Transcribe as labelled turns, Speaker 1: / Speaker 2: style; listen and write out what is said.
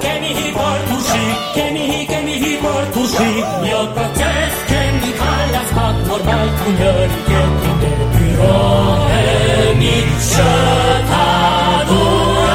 Speaker 1: Kenihi kortusi, kenihi, kenihi kortusi protest can be kalas pak normal Ku njëri kemi në pyrohemi Që ta durojnë